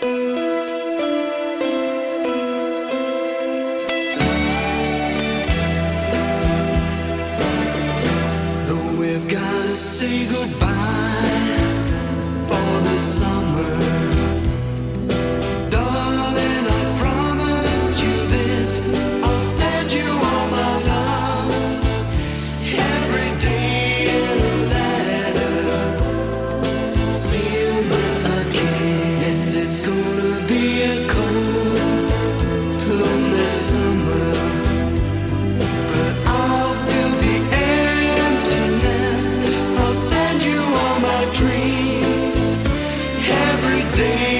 Though we've gotta say goodbye day